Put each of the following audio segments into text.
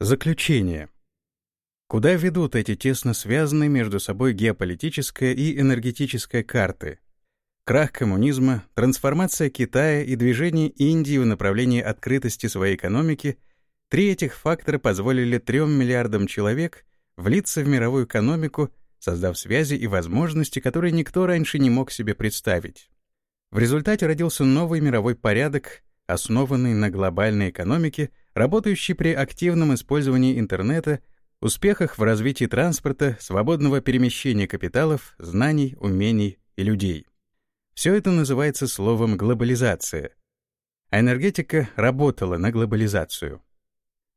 Заключение. Куда ведут эти тесно связанные между собой геополитическая и энергетическая карты? Крах коммунизма, трансформация Китая и движение Индии в направлении открытости своей экономики — три этих фактора позволили трем миллиардам человек влиться в мировую экономику, создав связи и возможности, которые никто раньше не мог себе представить. В результате родился новый мировой порядок, основанный на глобальной экономике — работающий при активном использовании интернета, успехах в развитии транспорта, свободного перемещения капиталов, знаний, умений и людей. Все это называется словом «глобализация». А энергетика работала на глобализацию.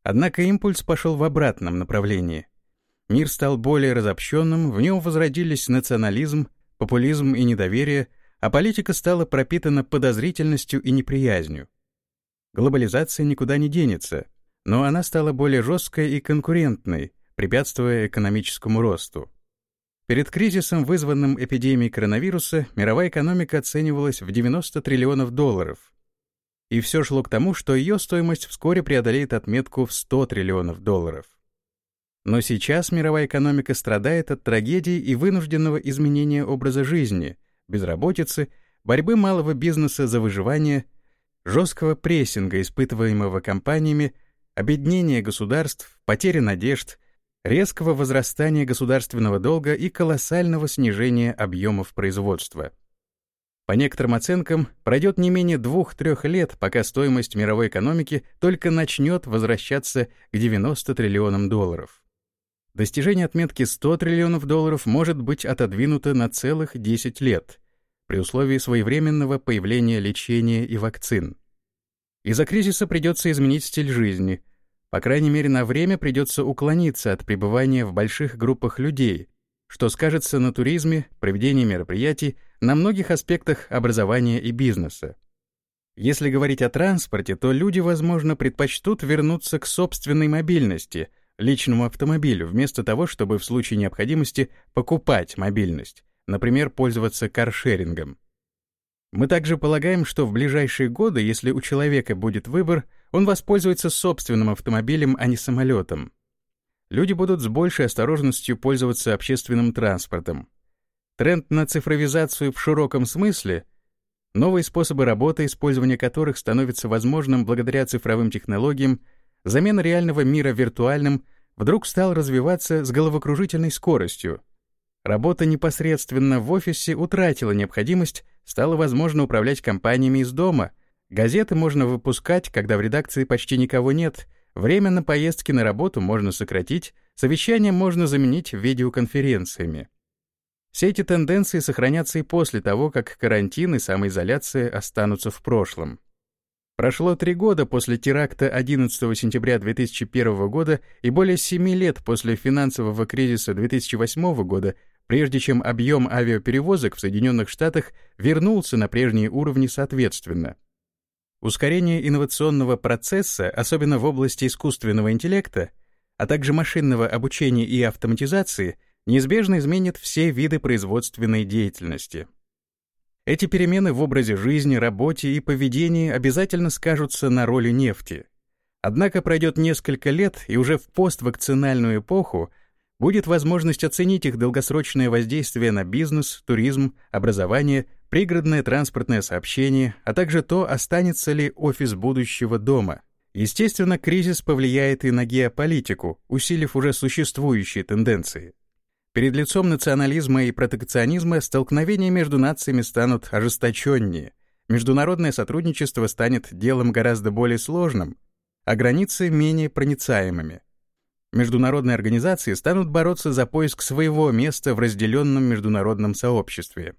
Однако импульс пошел в обратном направлении. Мир стал более разобщенным, в нем возродились национализм, популизм и недоверие, а политика стала пропитана подозрительностью и неприязнью. Глобализация никуда не денется, но она стала более жесткой и конкурентной, препятствуя экономическому росту. Перед кризисом, вызванным эпидемией коронавируса, мировая экономика оценивалась в 90 триллионов долларов. И все шло к тому, что ее стоимость вскоре преодолеет отметку в 100 триллионов долларов. Но сейчас мировая экономика страдает от трагедии и вынужденного изменения образа жизни, безработицы, борьбы малого бизнеса за выживание – жесткого прессинга, испытываемого компаниями, обеднения государств, потери надежд, резкого возрастания государственного долга и колоссального снижения объемов производства. По некоторым оценкам, пройдет не менее двух-трех лет, пока стоимость мировой экономики только начнет возвращаться к 90 триллионам долларов. Достижение отметки 100 триллионов долларов может быть отодвинуто на целых 10 лет, при условии своевременного появления лечения и вакцин. Из-за кризиса придется изменить стиль жизни. По крайней мере, на время придется уклониться от пребывания в больших группах людей, что скажется на туризме, проведении мероприятий, на многих аспектах образования и бизнеса. Если говорить о транспорте, то люди, возможно, предпочтут вернуться к собственной мобильности, личному автомобилю, вместо того, чтобы в случае необходимости покупать мобильность например, пользоваться каршерингом. Мы также полагаем, что в ближайшие годы, если у человека будет выбор, он воспользуется собственным автомобилем, а не самолетом. Люди будут с большей осторожностью пользоваться общественным транспортом. Тренд на цифровизацию в широком смысле, новые способы работы, использование которых становится возможным благодаря цифровым технологиям, замена реального мира виртуальным, вдруг стал развиваться с головокружительной скоростью — Работа непосредственно в офисе утратила необходимость, стало возможно управлять компаниями из дома. Газеты можно выпускать, когда в редакции почти никого нет. Время на поездки на работу можно сократить, совещания можно заменить видеоконференциями. Все эти тенденции сохранятся и после того, как карантин и самоизоляция останутся в прошлом. Прошло три года после теракта 11 сентября 2001 года и более семи лет после финансового кризиса 2008 года, прежде чем объем авиаперевозок в Соединенных Штатах вернулся на прежние уровни соответственно. Ускорение инновационного процесса, особенно в области искусственного интеллекта, а также машинного обучения и автоматизации, неизбежно изменит все виды производственной деятельности. Эти перемены в образе жизни, работе и поведении обязательно скажутся на роли нефти. Однако пройдет несколько лет, и уже в поствакцинальную эпоху будет возможность оценить их долгосрочное воздействие на бизнес, туризм, образование, пригородное транспортное сообщение, а также то, останется ли офис будущего дома. Естественно, кризис повлияет и на геополитику, усилив уже существующие тенденции. Перед лицом национализма и протекционизма столкновения между нациями станут ожесточеннее, международное сотрудничество станет делом гораздо более сложным, а границы менее проницаемыми. Международные организации станут бороться за поиск своего места в разделенном международном сообществе.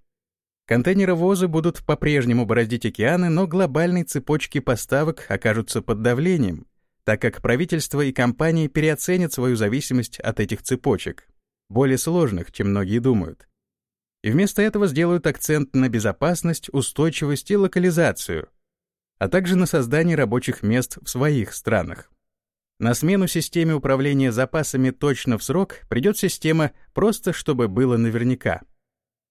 Контейнеровозы будут по-прежнему бороздить океаны, но глобальные цепочки поставок окажутся под давлением, так как правительства и компании переоценят свою зависимость от этих цепочек, более сложных, чем многие думают. И вместо этого сделают акцент на безопасность, устойчивость и локализацию, а также на создание рабочих мест в своих странах. На смену системе управления запасами точно в срок придет система «просто чтобы было наверняка».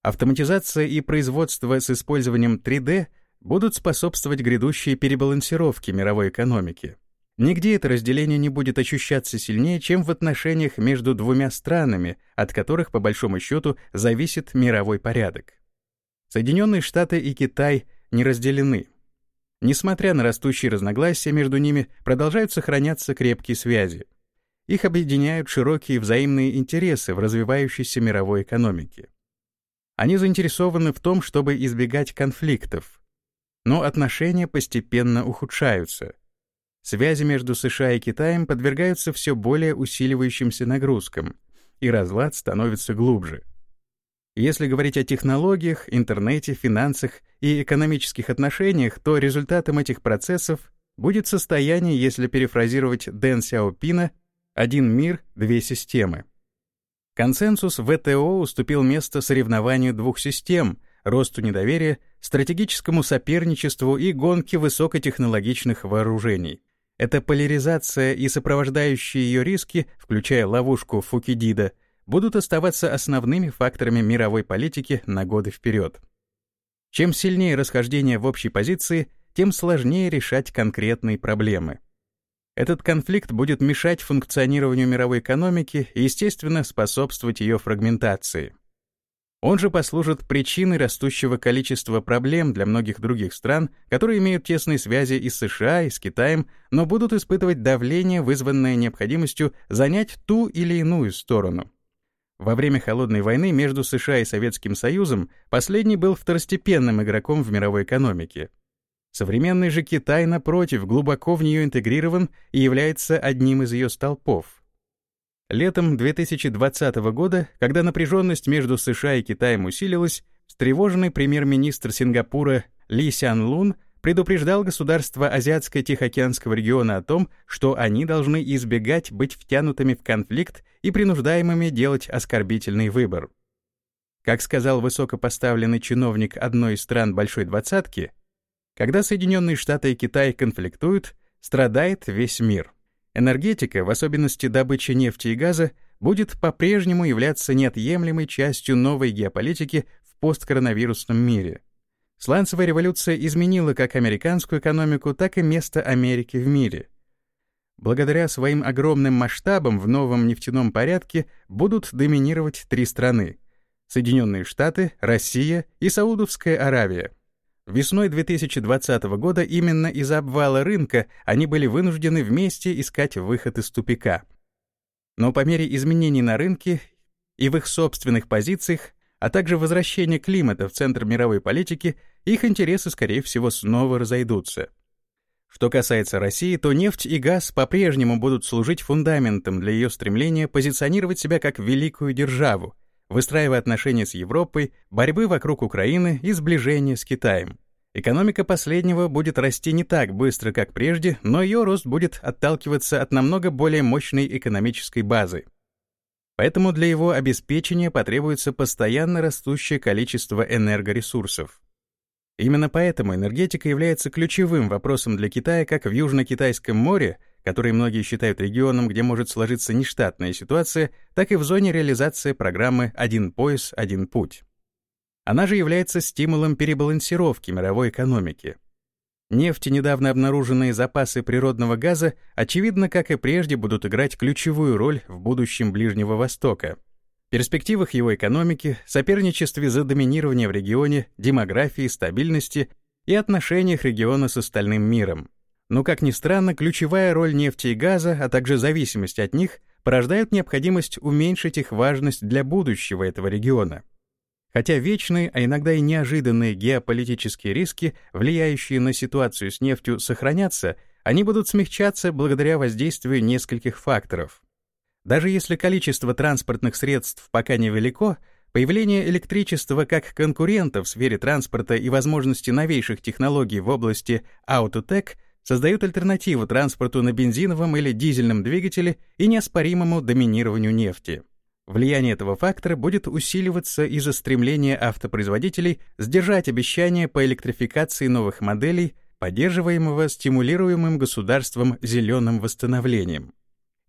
Автоматизация и производство с использованием 3D будут способствовать грядущей перебалансировке мировой экономики. Нигде это разделение не будет ощущаться сильнее, чем в отношениях между двумя странами, от которых, по большому счету, зависит мировой порядок. Соединенные Штаты и Китай не разделены. Несмотря на растущие разногласия между ними, продолжают сохраняться крепкие связи. Их объединяют широкие взаимные интересы в развивающейся мировой экономике. Они заинтересованы в том, чтобы избегать конфликтов. Но отношения постепенно ухудшаются. Связи между США и Китаем подвергаются все более усиливающимся нагрузкам, и разлад становится глубже. Если говорить о технологиях, интернете, финансах и экономических отношениях, то результатом этих процессов будет состояние, если перефразировать Дэн Сяопина, «один мир, две системы». Консенсус ВТО уступил место соревнованию двух систем, росту недоверия, стратегическому соперничеству и гонке высокотехнологичных вооружений. Эта поляризация и сопровождающие ее риски, включая ловушку Фукидида, будут оставаться основными факторами мировой политики на годы вперед. Чем сильнее расхождение в общей позиции, тем сложнее решать конкретные проблемы. Этот конфликт будет мешать функционированию мировой экономики и, естественно, способствовать ее фрагментации. Он же послужит причиной растущего количества проблем для многих других стран, которые имеют тесные связи и с США, и с Китаем, но будут испытывать давление, вызванное необходимостью занять ту или иную сторону. Во время Холодной войны между США и Советским Союзом последний был второстепенным игроком в мировой экономике. Современный же Китай, напротив, глубоко в нее интегрирован и является одним из ее столпов. Летом 2020 года, когда напряженность между США и Китаем усилилась, встревоженный премьер-министр Сингапура Ли Сян Лун предупреждал государства Азиатско-Тихоокеанского региона о том, что они должны избегать быть втянутыми в конфликт и принуждаемыми делать оскорбительный выбор. Как сказал высокопоставленный чиновник одной из стран Большой Двадцатки, когда Соединенные Штаты и Китай конфликтуют, страдает весь мир. Энергетика, в особенности добыча нефти и газа, будет по-прежнему являться неотъемлемой частью новой геополитики в посткоронавирусном мире. Сланцевая революция изменила как американскую экономику, так и место Америки в мире. Благодаря своим огромным масштабам в новом нефтяном порядке будут доминировать три страны — Соединенные Штаты, Россия и Саудовская Аравия — Весной 2020 года именно из-за обвала рынка они были вынуждены вместе искать выход из тупика. Но по мере изменений на рынке и в их собственных позициях, а также возвращения климата в центр мировой политики, их интересы, скорее всего, снова разойдутся. Что касается России, то нефть и газ по-прежнему будут служить фундаментом для ее стремления позиционировать себя как великую державу, выстраивая отношения с Европой, борьбы вокруг Украины и сближения с Китаем. Экономика последнего будет расти не так быстро, как прежде, но ее рост будет отталкиваться от намного более мощной экономической базы. Поэтому для его обеспечения потребуется постоянно растущее количество энергоресурсов. Именно поэтому энергетика является ключевым вопросом для Китая как в Южно-Китайском море, который многие считают регионом, где может сложиться нештатная ситуация, так и в зоне реализации программы «Один пояс, один путь». Она же является стимулом перебалансировки мировой экономики. Нефть и недавно обнаруженные запасы природного газа, очевидно, как и прежде, будут играть ключевую роль в будущем Ближнего Востока. Перспективах его экономики, соперничестве за доминирование в регионе, демографии, стабильности и отношениях региона с остальным миром. Но, как ни странно, ключевая роль нефти и газа, а также зависимость от них, порождают необходимость уменьшить их важность для будущего этого региона. Хотя вечные, а иногда и неожиданные геополитические риски, влияющие на ситуацию с нефтью, сохранятся, они будут смягчаться благодаря воздействию нескольких факторов. Даже если количество транспортных средств пока невелико, появление электричества как конкурента в сфере транспорта и возможности новейших технологий в области аутотек создают альтернативу транспорту на бензиновом или дизельном двигателе и неоспоримому доминированию нефти. Влияние этого фактора будет усиливаться из-за стремления автопроизводителей сдержать обещания по электрификации новых моделей, поддерживаемого стимулируемым государством зеленым восстановлением.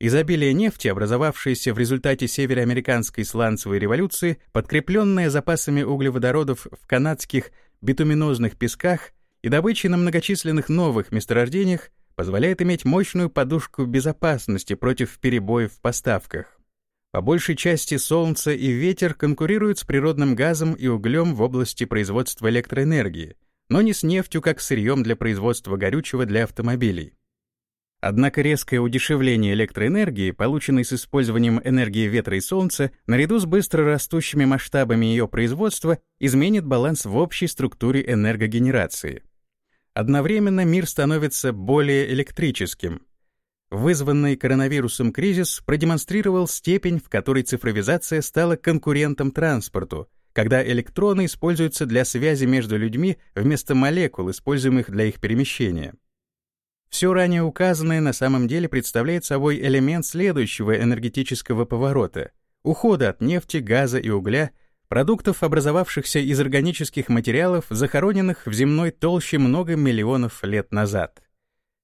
Изобилие нефти, образовавшееся в результате североамериканской сланцевой революции, подкрепленное запасами углеводородов в канадских битуминозных песках и добычей на многочисленных новых месторождениях, позволяет иметь мощную подушку безопасности против перебоев в поставках. По большей части солнце и ветер конкурируют с природным газом и углем в области производства электроэнергии, но не с нефтью как сырьем для производства горючего для автомобилей. Однако резкое удешевление электроэнергии, полученной с использованием энергии ветра и солнца, наряду с быстро растущими масштабами ее производства, изменит баланс в общей структуре энергогенерации. Одновременно мир становится более электрическим. Вызванный коронавирусом кризис продемонстрировал степень, в которой цифровизация стала конкурентом транспорту, когда электроны используются для связи между людьми вместо молекул, используемых для их перемещения. Все ранее указанное на самом деле представляет собой элемент следующего энергетического поворота — ухода от нефти, газа и угля, продуктов, образовавшихся из органических материалов, захороненных в земной толще много миллионов лет назад.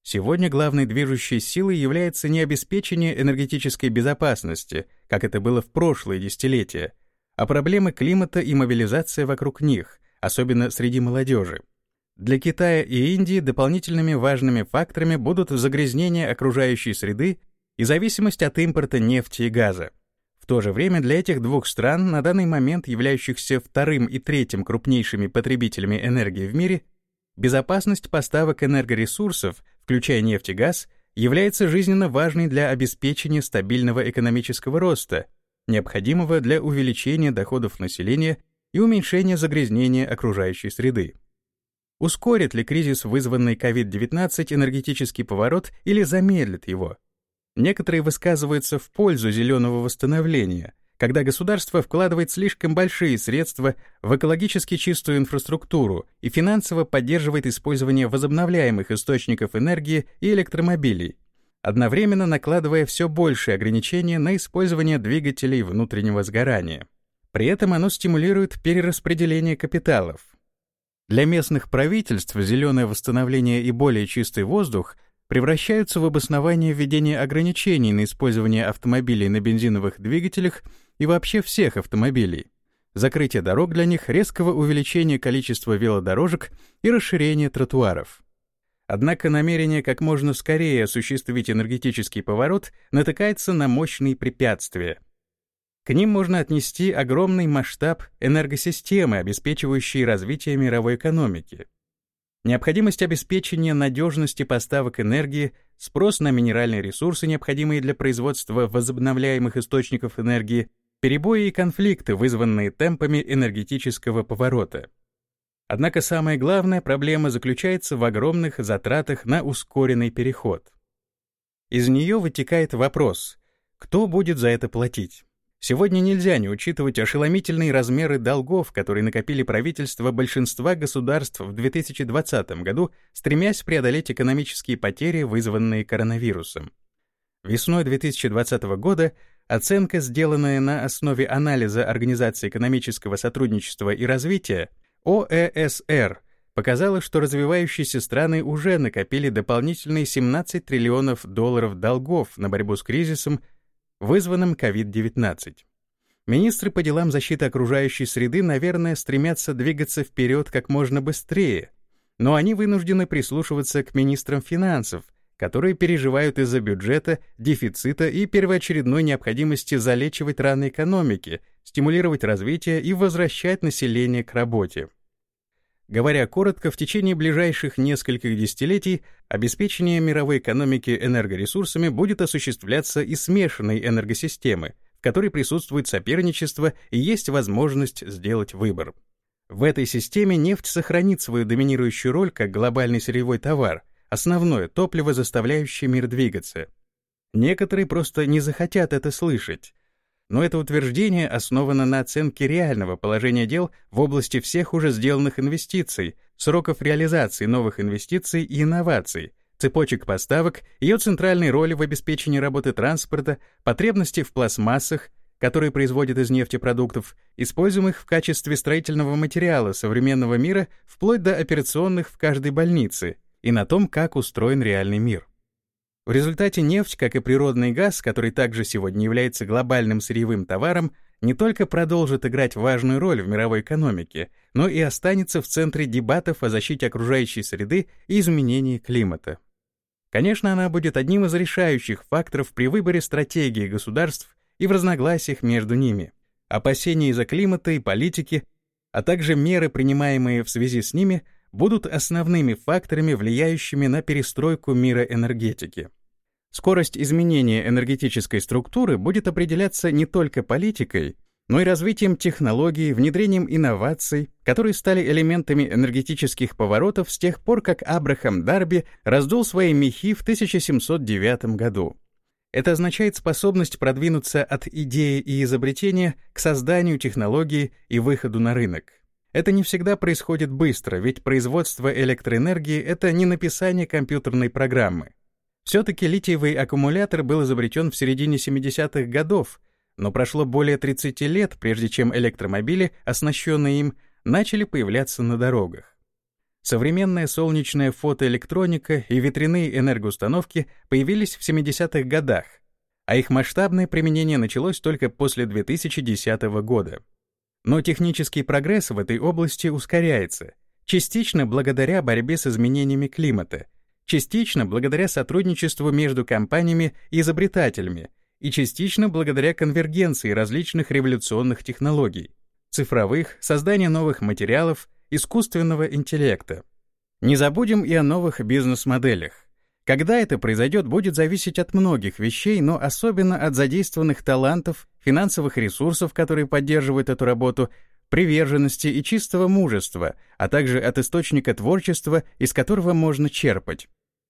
Сегодня главной движущей силой является не обеспечение энергетической безопасности, как это было в прошлые десятилетия, а проблемы климата и мобилизация вокруг них, особенно среди молодежи. Для Китая и Индии дополнительными важными факторами будут загрязнение окружающей среды и зависимость от импорта нефти и газа. В то же время для этих двух стран, на данный момент являющихся вторым и третьим крупнейшими потребителями энергии в мире, безопасность поставок энергоресурсов, включая нефть и газ, является жизненно важной для обеспечения стабильного экономического роста, необходимого для увеличения доходов населения и уменьшения загрязнения окружающей среды. Ускорит ли кризис, вызванный COVID-19, энергетический поворот или замедлит его? Некоторые высказываются в пользу зеленого восстановления, когда государство вкладывает слишком большие средства в экологически чистую инфраструктуру и финансово поддерживает использование возобновляемых источников энергии и электромобилей, одновременно накладывая все большие ограничения на использование двигателей внутреннего сгорания. При этом оно стимулирует перераспределение капиталов, для местных правительств зеленое восстановление и более чистый воздух превращаются в обоснование введения ограничений на использование автомобилей на бензиновых двигателях и вообще всех автомобилей, закрытие дорог для них, резкого увеличения количества велодорожек и расширения тротуаров. Однако намерение как можно скорее осуществить энергетический поворот натыкается на мощные препятствия — к ним можно отнести огромный масштаб энергосистемы, обеспечивающей развитие мировой экономики. Необходимость обеспечения надежности поставок энергии, спрос на минеральные ресурсы, необходимые для производства возобновляемых источников энергии, перебои и конфликты, вызванные темпами энергетического поворота. Однако самая главная проблема заключается в огромных затратах на ускоренный переход. Из нее вытекает вопрос, кто будет за это платить? Сегодня нельзя не учитывать ошеломительные размеры долгов, которые накопили правительства большинства государств в 2020 году, стремясь преодолеть экономические потери, вызванные коронавирусом. Весной 2020 года оценка, сделанная на основе анализа Организации экономического сотрудничества и развития, ОЭСР, показала, что развивающиеся страны уже накопили дополнительные 17 триллионов долларов долгов на борьбу с кризисом вызванным COVID-19. Министры по делам защиты окружающей среды, наверное, стремятся двигаться вперед как можно быстрее, но они вынуждены прислушиваться к министрам финансов, которые переживают из-за бюджета, дефицита и первоочередной необходимости залечивать раны экономики, стимулировать развитие и возвращать население к работе. Говоря коротко, в течение ближайших нескольких десятилетий обеспечение мировой экономики энергоресурсами будет осуществляться из смешанной энергосистемы, в которой присутствует соперничество и есть возможность сделать выбор. В этой системе нефть сохранит свою доминирующую роль как глобальный сырьевой товар, основное топливо, заставляющее мир двигаться. Некоторые просто не захотят это слышать, но это утверждение основано на оценке реального положения дел в области всех уже сделанных инвестиций, сроков реализации новых инвестиций и инноваций, цепочек поставок, ее центральной роли в обеспечении работы транспорта, потребности в пластмассах, которые производят из нефтепродуктов, используемых в качестве строительного материала современного мира вплоть до операционных в каждой больнице, и на том, как устроен реальный мир. В результате нефть, как и природный газ, который также сегодня является глобальным сырьевым товаром, не только продолжит играть важную роль в мировой экономике, но и останется в центре дебатов о защите окружающей среды и изменении климата. Конечно, она будет одним из решающих факторов при выборе стратегии государств и в разногласиях между ними. Опасения из-за климата и политики, а также меры, принимаемые в связи с ними, будут основными факторами, влияющими на перестройку мира энергетики. Скорость изменения энергетической структуры будет определяться не только политикой, но и развитием технологий, внедрением инноваций, которые стали элементами энергетических поворотов с тех пор, как Абрахам Дарби раздул свои мехи в 1709 году. Это означает способность продвинуться от идеи и изобретения к созданию технологии и выходу на рынок. Это не всегда происходит быстро, ведь производство электроэнергии — это не написание компьютерной программы. Все-таки литиевый аккумулятор был изобретен в середине 70-х годов, но прошло более 30 лет, прежде чем электромобили, оснащенные им, начали появляться на дорогах. Современная солнечная фотоэлектроника и ветряные энергоустановки появились в 70-х годах, а их масштабное применение началось только после 2010 года. Но технический прогресс в этой области ускоряется, частично благодаря борьбе с изменениями климата, частично благодаря сотрудничеству между компаниями и изобретателями, и частично благодаря конвергенции различных революционных технологий, цифровых, создания новых материалов, искусственного интеллекта. Не забудем и о новых бизнес-моделях. Когда это произойдет, будет зависеть от многих вещей, но особенно от задействованных талантов, финансовых ресурсов, которые поддерживают эту работу, приверженности и чистого мужества, а также от источника творчества, из которого можно черпать.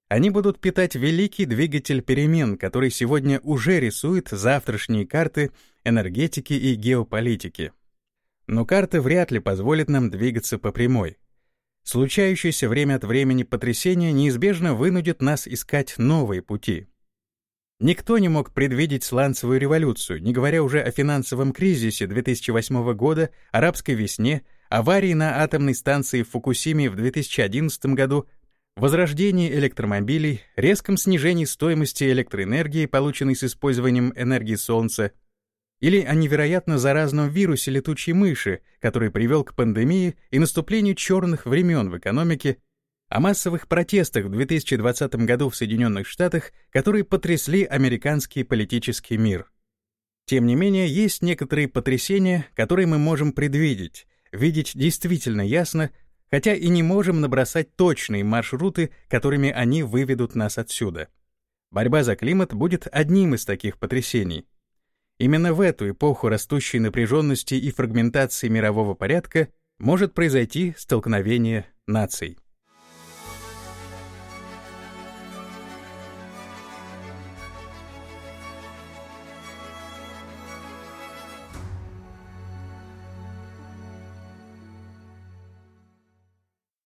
Они будут питать великий двигатель перемен, который сегодня уже рисует завтрашние карты энергетики и геополитики. Но карты вряд ли позволят нам двигаться по прямой. Случающееся время от времени потрясение неизбежно вынудит нас искать новые пути. Никто не мог предвидеть сланцевую революцию, не говоря уже о финансовом кризисе 2008 года, арабской весне, аварии на атомной станции в Фукусиме в 2011 году, возрождении электромобилей, резком снижении стоимости электроэнергии, полученной с использованием энергии Солнца, или о невероятно заразном вирусе летучей мыши, который привел к пандемии и наступлению черных времен в экономике, о массовых протестах в 2020 году в Соединенных Штатах, которые потрясли американский политический мир. Тем не менее, есть некоторые потрясения, которые мы можем предвидеть, видеть действительно ясно, хотя и не можем набросать точные маршруты, которыми они выведут нас отсюда. Борьба за климат будет одним из таких потрясений. Именно в эту эпоху растущей напряженности и фрагментации мирового порядка может произойти столкновение наций.